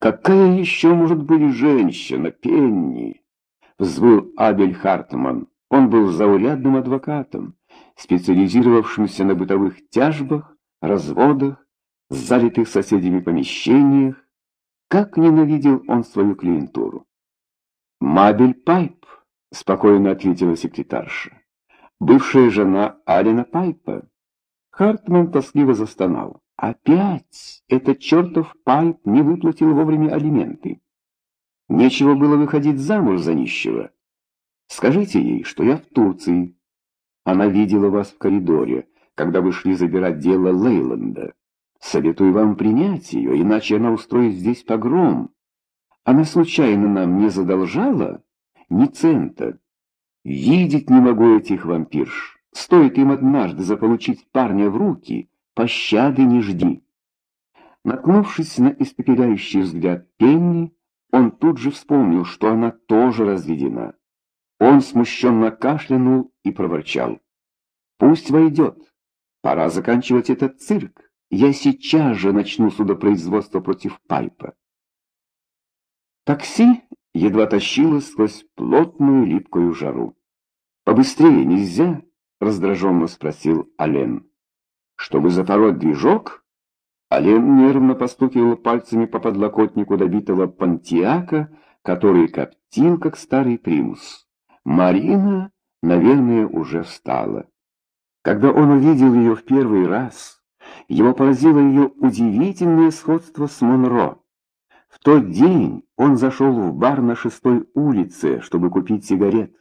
«Какая еще может быть женщина, Пенни?» — взвыл Абель Хартман. Он был заурядным адвокатом, специализировавшимся на бытовых тяжбах, разводах, залитых соседями помещениях. Как ненавидел он свою клиентуру! «Мабель Пайп», — спокойно ответила секретарша, — «бывшая жена Алина Пайпа». Хартман тоскливо застонал. Опять этот чертов Пайп не выплатил вовремя алименты. Нечего было выходить замуж за нищего. Скажите ей, что я в Турции. Она видела вас в коридоре, когда вы шли забирать дело Лейланда. Советую вам принять ее, иначе она устроит здесь погром. Она случайно нам не задолжала? Ни цента. Видеть не могу этих вампирш. Стоит им однажды заполучить парня в руки, пощады не жди. Наткнувшись на испепеляющий взгляд Пенни, он тут же вспомнил, что она тоже разведена. Он смущенно кашлянул и проворчал. «Пусть войдет. Пора заканчивать этот цирк. Я сейчас же начну судопроизводство против Пайпа». Такси едва тащилось сквозь плотную липкую жару. «Побыстрее нельзя?» — раздраженно спросил Ален. Чтобы запороть движок, Олен нервно постукивал пальцами по подлокотнику добитого пантиака, который коптил, как старый примус. Марина, наверное, уже встала. Когда он увидел ее в первый раз, его поразило ее удивительное сходство с Монро. В тот день он зашел в бар на шестой улице, чтобы купить сигарет.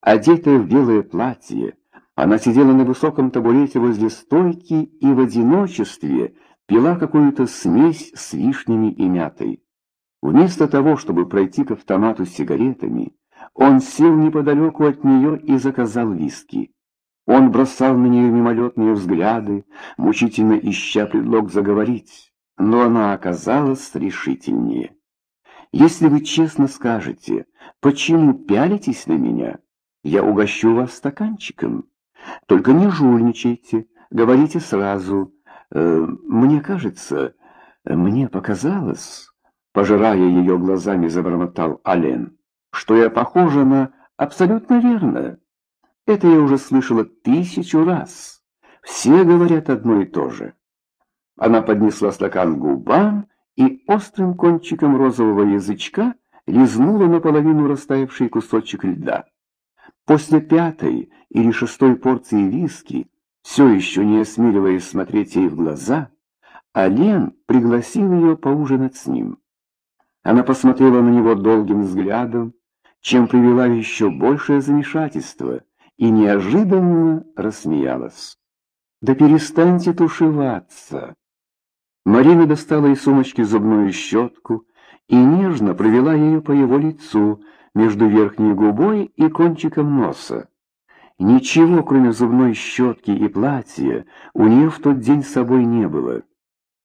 Одетая в белое платье, она сидела на высоком табурете возле стойки и в одиночестве пила какую-то смесь с вишнями и мятой. Вместо того, чтобы пройти к автомату с сигаретами, он сел неподалеку от нее и заказал виски. Он бросал на нее мимолетные взгляды, мучительно ища предлог заговорить, но она оказалась решительнее. «Если вы честно скажете, почему пялитесь на меня, я угощу вас стаканчиком». Только не жульничайте, говорите сразу. Э, мне кажется, мне показалось, пожирая ее глазами, забормотал Ален, что я похожа на абсолютно верно. Это я уже слышала тысячу раз. Все говорят одно и то же. Она поднесла стакан к губам и острым кончиком розового язычка лизнула наполовину растаявший кусочек льда. После пятой или шестой порции виски, все еще не осмеливаясь смотреть ей в глаза, Ален пригласил ее поужинать с ним. Она посмотрела на него долгим взглядом, чем привела еще большее замешательство, и неожиданно рассмеялась. «Да перестаньте тушеваться!» Марина достала из сумочки зубную щетку и нежно провела ее по его лицу, между верхней губой и кончиком носа. Ничего, кроме зубной щетки и платья, у нее в тот день с собой не было.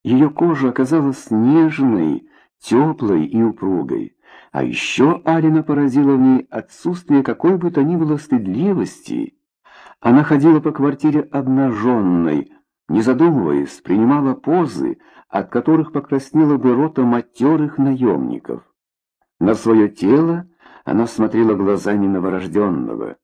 Ее кожа оказалась нежной, теплой и упругой. А еще Алина поразила в ней отсутствие какой бы то ни было стыдливости. Она ходила по квартире обнаженной, не задумываясь, принимала позы, от которых покраснело бы рота матерых наемников. На свое тело она смотрела глазами новорожденного.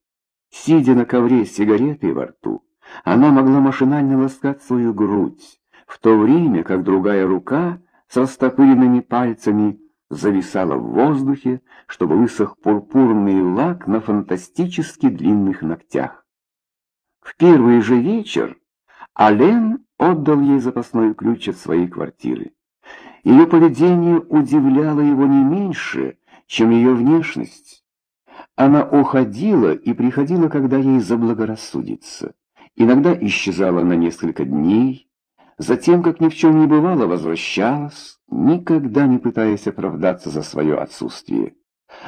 Сидя на ковре с сигаретой во рту, она могла машинально ласкать свою грудь, в то время как другая рука с растопыренными пальцами зависала в воздухе, чтобы высох пурпурный лак на фантастически длинных ногтях. В первый же вечер Ален отдал ей запасной ключ от своей квартиры. Ее поведение удивляло его не меньше, чем ее внешность. Она уходила и приходила, когда ей заблагорассудится. Иногда исчезала на несколько дней, затем, как ни в чем не бывало, возвращалась, никогда не пытаясь оправдаться за свое отсутствие.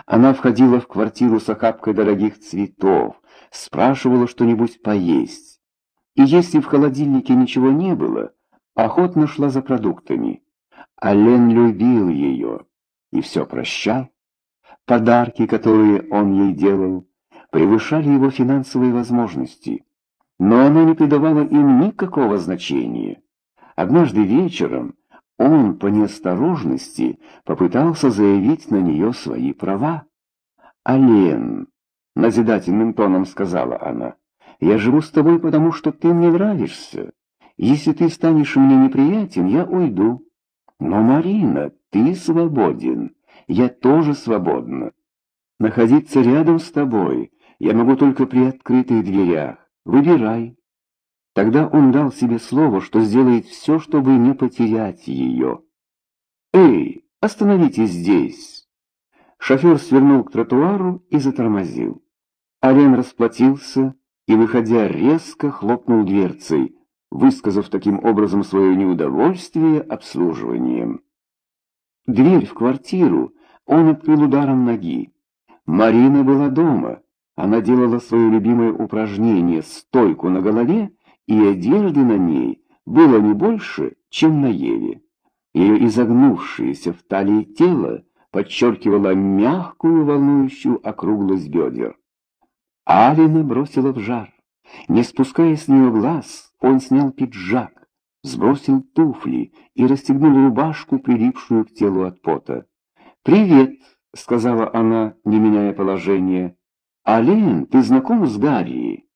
Она входила в квартиру с охапкой дорогих цветов, спрашивала что-нибудь поесть. И если в холодильнике ничего не было, охотно шла за продуктами. Ален любил ее и все прощал. Подарки, которые он ей делал, превышали его финансовые возможности, но она не придавала им никакого значения. Однажды вечером Он по неосторожности попытался заявить на нее свои права. «Ален», — назидательным тоном сказала она, — «я живу с тобой, потому что ты мне нравишься. Если ты станешь мне неприятен, я уйду. Но, Марина, ты свободен, я тоже свободна. Находиться рядом с тобой я могу только при открытых дверях. Выбирай». Тогда он дал себе слово, что сделает все, чтобы не потерять ее. «Эй, остановитесь здесь!» Шофер свернул к тротуару и затормозил. Ален расплатился и, выходя, резко хлопнул дверцей, высказав таким образом свое неудовольствие обслуживанием. Дверь в квартиру он открыл ударом ноги. Марина была дома. Она делала свое любимое упражнение «стойку на голове» и одежды на ней было не больше, чем на Еве. Ее изогнувшееся в талии тело подчеркивало мягкую волнующую округлость бедер. Алина бросила в жар. Не спуская с нее глаз, он снял пиджак, сбросил туфли и расстегнул рубашку, прилипшую к телу от пота. «Привет», — сказала она, не меняя положения. «Ален, ты знаком с Гарри?»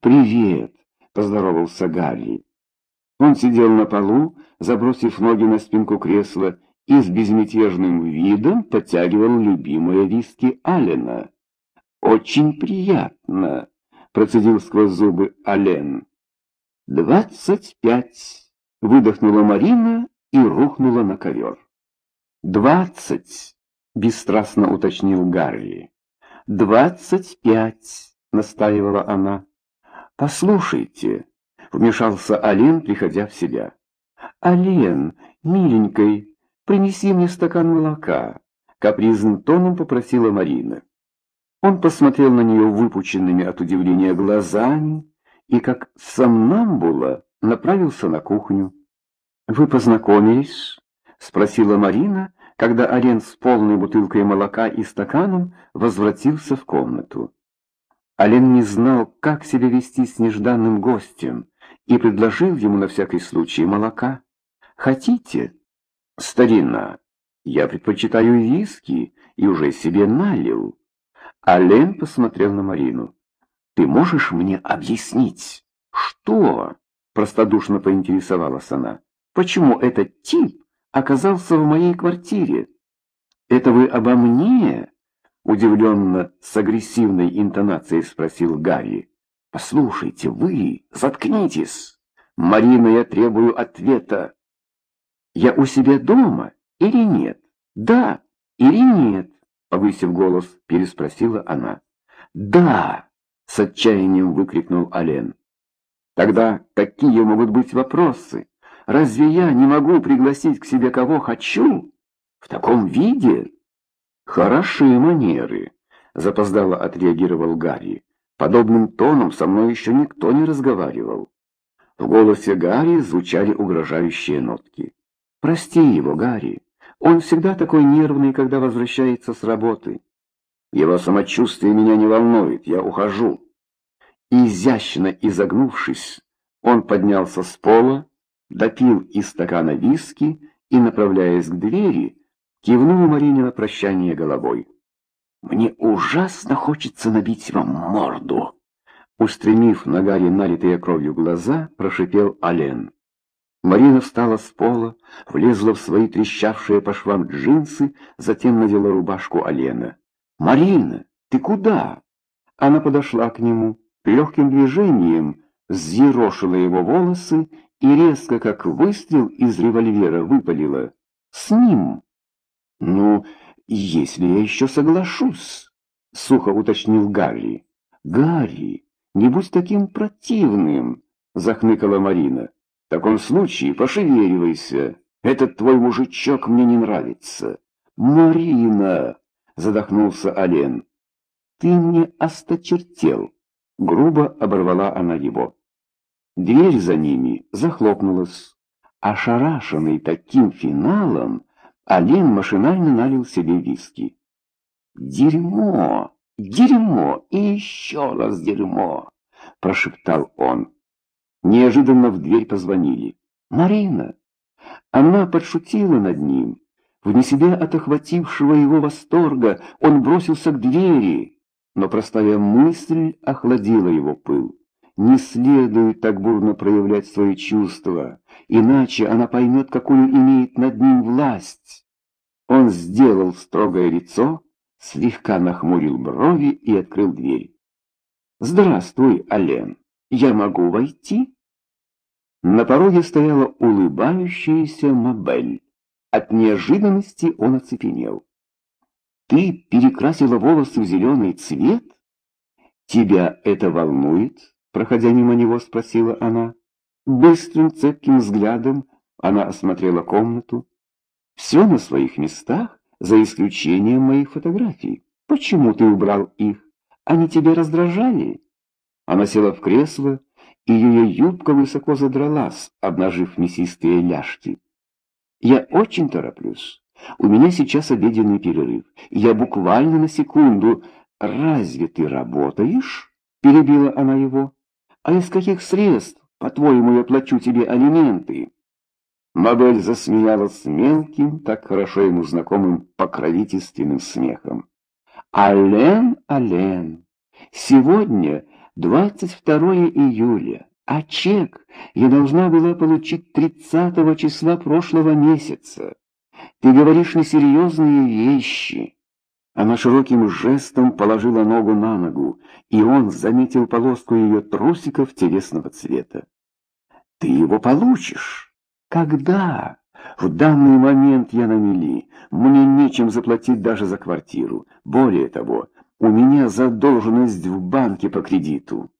«Привет», поздоровался Гарри. Он сидел на полу, забросив ноги на спинку кресла и с безмятежным видом подтягивал любимые виски Алена. «Очень приятно», — процедил сквозь зубы Ален. «Двадцать пять», — выдохнула Марина и рухнула на ковер. «Двадцать», — бесстрастно уточнил Гарри. «Двадцать пять», — настаивала она. «Послушайте», — вмешался Ален, приходя в себя. «Ален, миленькой, принеси мне стакан молока», — капризным тоном попросила Марина. Он посмотрел на нее выпученными от удивления глазами и, как сомнамбула, направился на кухню. «Вы познакомились?» — спросила Марина, когда Ален с полной бутылкой молока и стаканом возвратился в комнату. Ален не знал, как себя вести с нежданным гостем, и предложил ему на всякий случай молока. «Хотите?» «Старина, я предпочитаю виски и уже себе налил». Ален посмотрел на Марину. «Ты можешь мне объяснить?» «Что?» — простодушно поинтересовалась она. «Почему этот тип оказался в моей квартире?» «Это вы обо мне?» Удивленно, с агрессивной интонацией спросил Гарри. «Послушайте, вы, заткнитесь! Марина, я требую ответа. Я у себя дома или нет? Да или нет?» Повысив голос, переспросила она. «Да!» — с отчаянием выкрикнул Ален. «Тогда какие могут быть вопросы? Разве я не могу пригласить к себе кого хочу? В таком виде?» «Хороши манеры», — запоздало отреагировал Гарри. «Подобным тоном со мной еще никто не разговаривал». В голосе Гарри звучали угрожающие нотки. «Прости его, Гарри. Он всегда такой нервный, когда возвращается с работы. Его самочувствие меня не волнует, я ухожу». Изящно изогнувшись, он поднялся с пола, допил из стакана виски и, направляясь к двери, Кивнул Марине на прощание головой. «Мне ужасно хочется набить вам морду!» Устремив на Гарри налитые кровью глаза, прошипел Ален. Марина встала с пола, влезла в свои трещавшие по швам джинсы, затем надела рубашку Алена. «Марина, ты куда?» Она подошла к нему, легким движением взъерошила его волосы и резко, как выстрел из револьвера, выпалила. «С ним!» «Ну, если я еще соглашусь», — сухо уточнил Гарри. «Гарри, не будь таким противным», — захныкала Марина. «В таком случае пошевеливайся. Этот твой мужичок мне не нравится». «Марина!» — задохнулся Олен. «Ты мне осточертел!» — грубо оборвала она его. Дверь за ними захлопнулась. Ошарашенный таким финалом, Алин машинально налил себе виски. «Дерьмо! Дерьмо! И еще раз дерьмо!» — прошептал он. Неожиданно в дверь позвонили. «Марина! Она подшутила над ним. Вне себя от охватившего его восторга он бросился к двери, но простая мысль охладила его пыл. Не следует так бурно проявлять свои чувства, иначе она поймет, какую имеет над ним власть. Он сделал строгое лицо, слегка нахмурил брови и открыл дверь. «Здравствуй, Ален. Я могу войти?» На пороге стояла улыбающаяся Мабель. От неожиданности он оцепенел. «Ты перекрасила волосы в зеленый цвет? Тебя это волнует?» Проходя мимо него, спросила она. Быстрым, цепким взглядом она осмотрела комнату. «Все на своих местах, за исключением моих фотографий. Почему ты убрал их? Они тебя раздражали?» Она села в кресло, и ее юбка высоко задралась, обнажив мясистые ляжки. «Я очень тороплюсь. У меня сейчас обеденный перерыв. Я буквально на секунду. Разве ты работаешь?» — перебила она его. «А из каких средств, по-твоему, я плачу тебе алименты?» Мабель засмеялась мелким, так хорошо ему знакомым покровительственным смехом. «Ален, Ален, сегодня 22 июля, а чек я должна была получить 30 числа прошлого месяца. Ты говоришь несерьезные вещи». Она широким жестом положила ногу на ногу, и он заметил полоску ее трусиков телесного цвета. «Ты его получишь?» «Когда?» «В данный момент я на мели. Мне нечем заплатить даже за квартиру. Более того, у меня задолженность в банке по кредиту.